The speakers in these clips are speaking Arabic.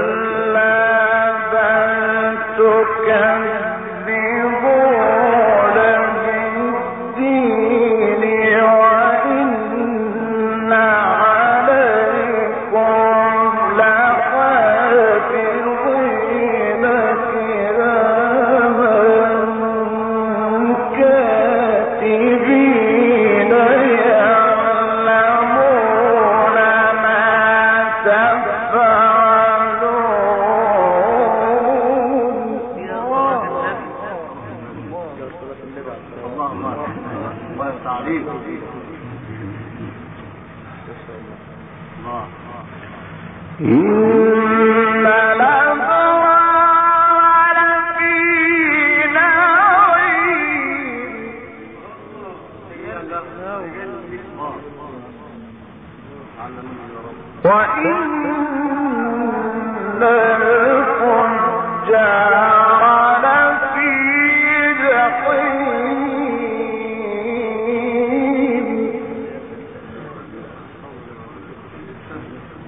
كلا بل تكذبون إن نعيم وإن الفجار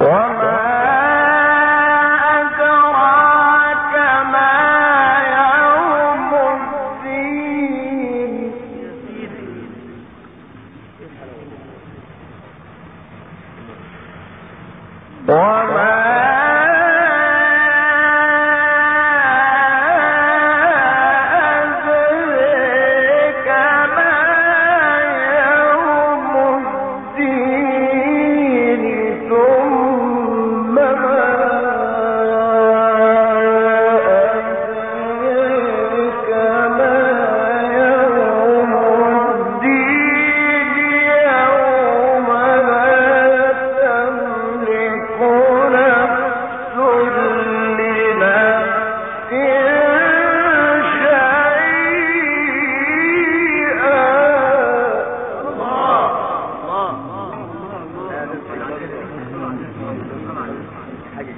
وما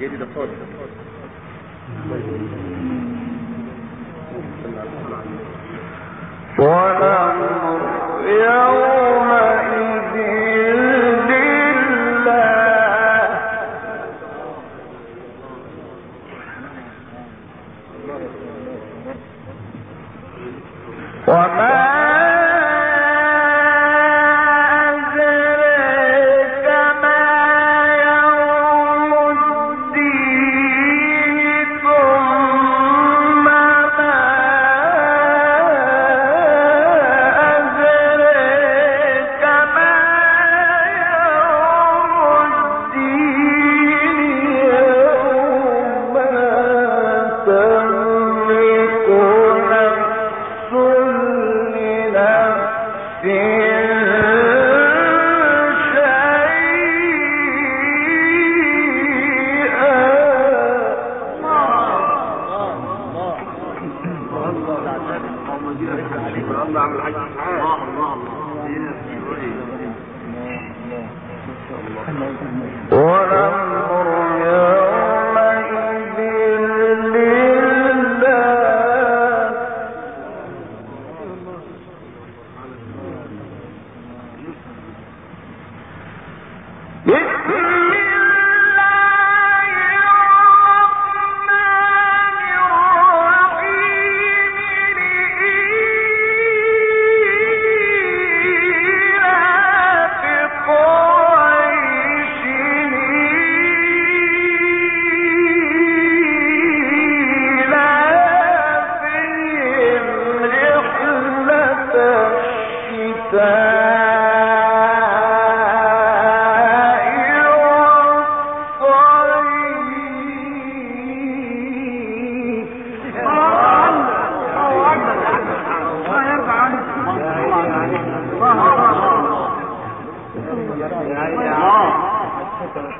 جديدة خالص. والأمر يومئذ الله عم الحاج الله الله والأمر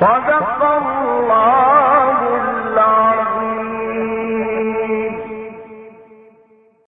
صدق